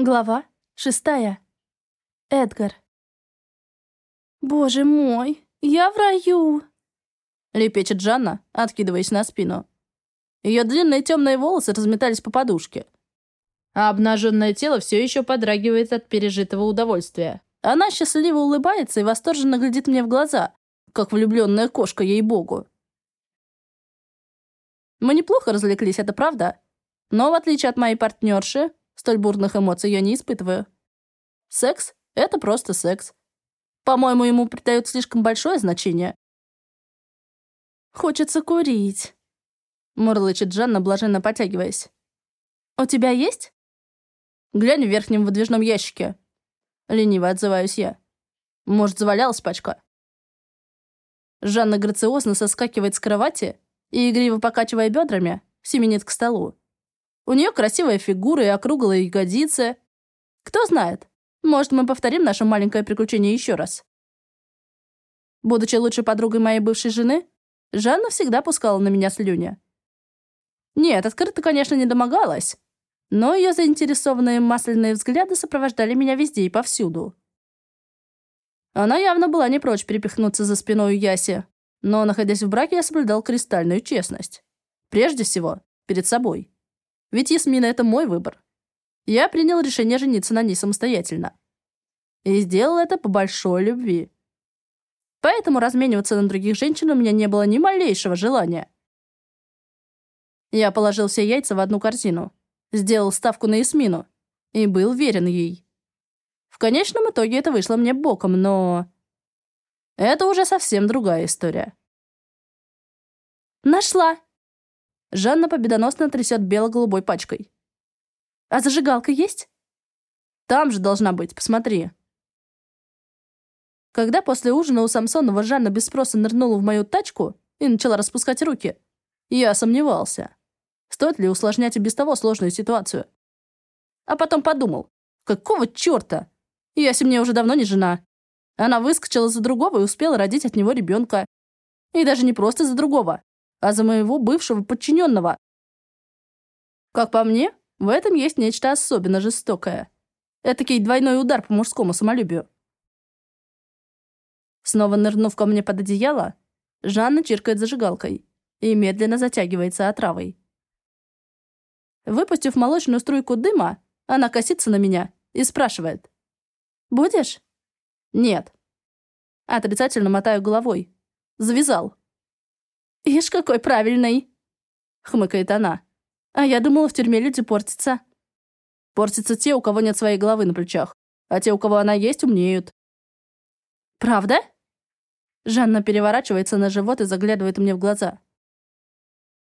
Глава шестая. Эдгар. «Боже мой, я в раю!» Лепечет Жанна, откидываясь на спину. Ее длинные темные волосы разметались по подушке. А обнаженное тело все еще подрагивает от пережитого удовольствия. Она счастливо улыбается и восторженно глядит мне в глаза, как влюбленная кошка, ей-богу. Мы неплохо развлеклись, это правда. Но, в отличие от моей партнерши, Столь бурных эмоций я не испытываю. Секс — это просто секс. По-моему, ему придают слишком большое значение. «Хочется курить», — мурлычет Жанна, блаженно потягиваясь. «У тебя есть?» «Глянь в верхнем выдвижном ящике». Лениво отзываюсь я. «Может, завалялась пачка?» Жанна грациозно соскакивает с кровати и, игриво покачивая бедрами, семенит к столу. У нее красивая фигура и округлые ягодицы. Кто знает, может, мы повторим наше маленькое приключение еще раз. Будучи лучшей подругой моей бывшей жены, Жанна всегда пускала на меня слюни. Нет, открыто, конечно, не домогалась, но ее заинтересованные масляные взгляды сопровождали меня везде и повсюду. Она явно была не прочь перепихнуться за спиной Яси, но, находясь в браке, я соблюдал кристальную честность. Прежде всего, перед собой. Ведь Ясмина — это мой выбор. Я принял решение жениться на ней самостоятельно. И сделал это по большой любви. Поэтому размениваться на других женщин у меня не было ни малейшего желания. Я положил все яйца в одну корзину, сделал ставку на Ясмину и был верен ей. В конечном итоге это вышло мне боком, но... Это уже совсем другая история. «Нашла!» Жанна победоносно трясет бело-голубой пачкой. «А зажигалка есть?» «Там же должна быть, посмотри». Когда после ужина у Самсонова Жанна без спроса нырнула в мою тачку и начала распускать руки, я сомневался, стоит ли усложнять и без того сложную ситуацию. А потом подумал, какого черта? Яся мне уже давно не жена. Она выскочила за другого и успела родить от него ребенка. И даже не просто за другого, а за моего бывшего подчиненного. Как по мне, в этом есть нечто особенно жестокое. Этакий двойной удар по мужскому самолюбию. Снова нырнув ко мне под одеяло, Жанна чиркает зажигалкой и медленно затягивается отравой. Выпустив молочную струйку дыма, она косится на меня и спрашивает. «Будешь?» «Нет». Отрицательно мотаю головой. «Завязал». «Ишь, какой правильный!» — хмыкает она. «А я думала, в тюрьме люди портятся». «Портятся те, у кого нет своей головы на плечах, а те, у кого она есть, умнеют». «Правда?» Жанна переворачивается на живот и заглядывает мне в глаза.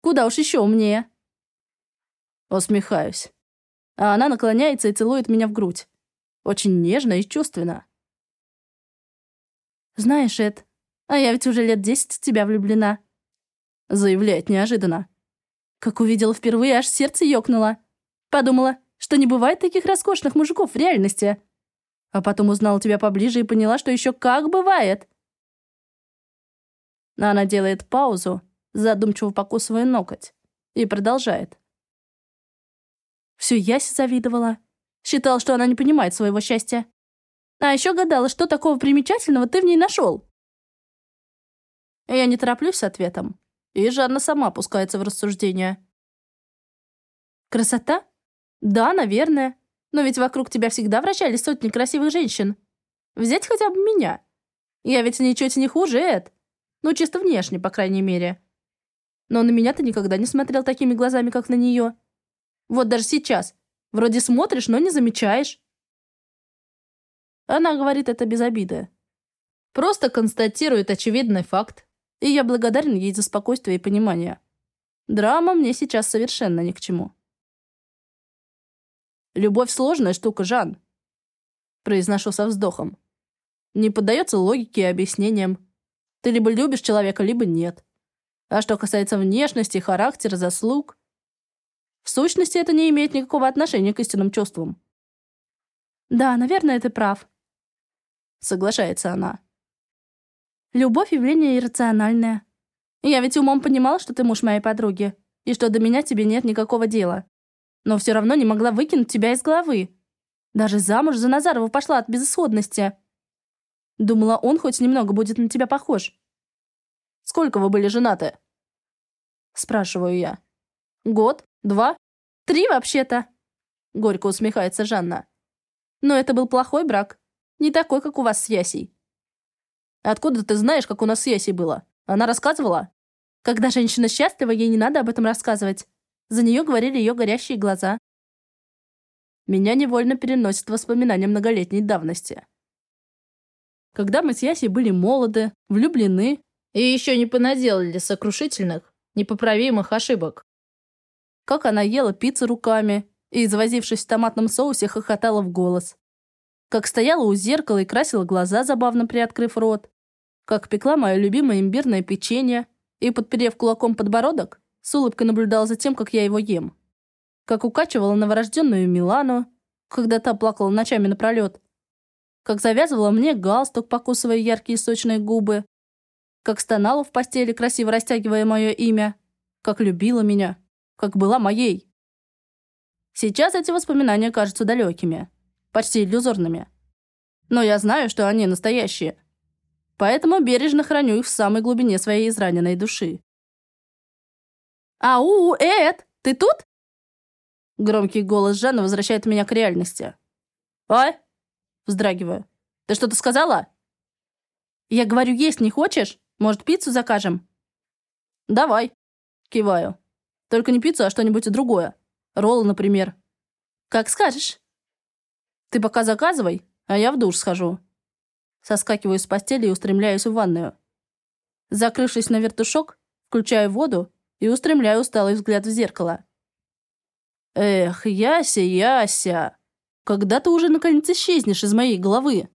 «Куда уж еще умнее?» Усмехаюсь. А она наклоняется и целует меня в грудь. Очень нежно и чувственно. «Знаешь, Эд, а я ведь уже лет десять в тебя влюблена», Заявляет неожиданно. Как увидела впервые, аж сердце ёкнуло. Подумала, что не бывает таких роскошных мужиков в реальности. А потом узнала тебя поближе и поняла, что еще как бывает. Она делает паузу, задумчиво покусывая ноготь, и продолжает. Всю Яси завидовала. Считал, что она не понимает своего счастья. А еще гадала, что такого примечательного ты в ней нашел. Я не тороплюсь с ответом. И Жанна сама пускается в рассуждения. Красота? Да, наверное. Но ведь вокруг тебя всегда вращались сотни красивых женщин. Взять хотя бы меня. Я ведь ничуть не хуже, Эд. Ну, чисто внешне, по крайней мере. Но на меня ты никогда не смотрел такими глазами, как на нее. Вот даже сейчас. Вроде смотришь, но не замечаешь. Она говорит это без обиды. Просто констатирует очевидный факт и я благодарен ей за спокойствие и понимание. Драма мне сейчас совершенно ни к чему. «Любовь сложная штука, Жан», — произношу со вздохом. «Не поддается логике и объяснениям. Ты либо любишь человека, либо нет. А что касается внешности, характера, заслуг, в сущности, это не имеет никакого отношения к истинным чувствам». «Да, наверное, ты прав», — соглашается она. Любовь — явление иррациональное. Я ведь умом понимал, что ты муж моей подруги, и что до меня тебе нет никакого дела. Но все равно не могла выкинуть тебя из головы. Даже замуж за Назарова пошла от безысходности. Думала, он хоть немного будет на тебя похож. Сколько вы были женаты? Спрашиваю я. Год? Два? Три вообще-то. Горько усмехается Жанна. Но это был плохой брак. Не такой, как у вас с Ясей. Откуда ты знаешь, как у нас с Ясей было? Она рассказывала? Когда женщина счастлива, ей не надо об этом рассказывать. За нее говорили ее горящие глаза. Меня невольно переносит воспоминания многолетней давности. Когда мы с Ясей были молоды, влюблены и еще не понаделали сокрушительных, непоправимых ошибок. Как она ела пиццу руками и, завозившись в томатном соусе, хохотала в голос. Как стояла у зеркала и красила глаза, забавно приоткрыв рот. Как пекла мое любимое имбирное печенье и, подперев кулаком подбородок, с улыбкой наблюдала за тем, как я его ем как укачивала новорожденную Милану, когда та плакала ночами напролет, как завязывала мне галстук, покусывая яркие сочные губы, как стонала в постели, красиво растягивая мое имя, как любила меня, как была моей. Сейчас эти воспоминания кажутся далекими, почти иллюзорными. Но я знаю, что они настоящие. Поэтому бережно храню их в самой глубине своей израненной души. «Ау, Эд, ты тут?» Громкий голос Жанны возвращает меня к реальности. «А?» Вздрагиваю. «Ты что-то сказала?» «Я говорю, есть не хочешь? Может, пиццу закажем?» «Давай». Киваю. «Только не пиццу, а что-нибудь другое. Роллы, например». «Как скажешь». «Ты пока заказывай, а я в душ схожу». Соскакиваю с постели и устремляюсь в ванную. Закрывшись на вертушок, включаю воду и устремляю усталый взгляд в зеркало. Эх, Яся, Яся, когда ты уже наконец исчезнешь из моей головы?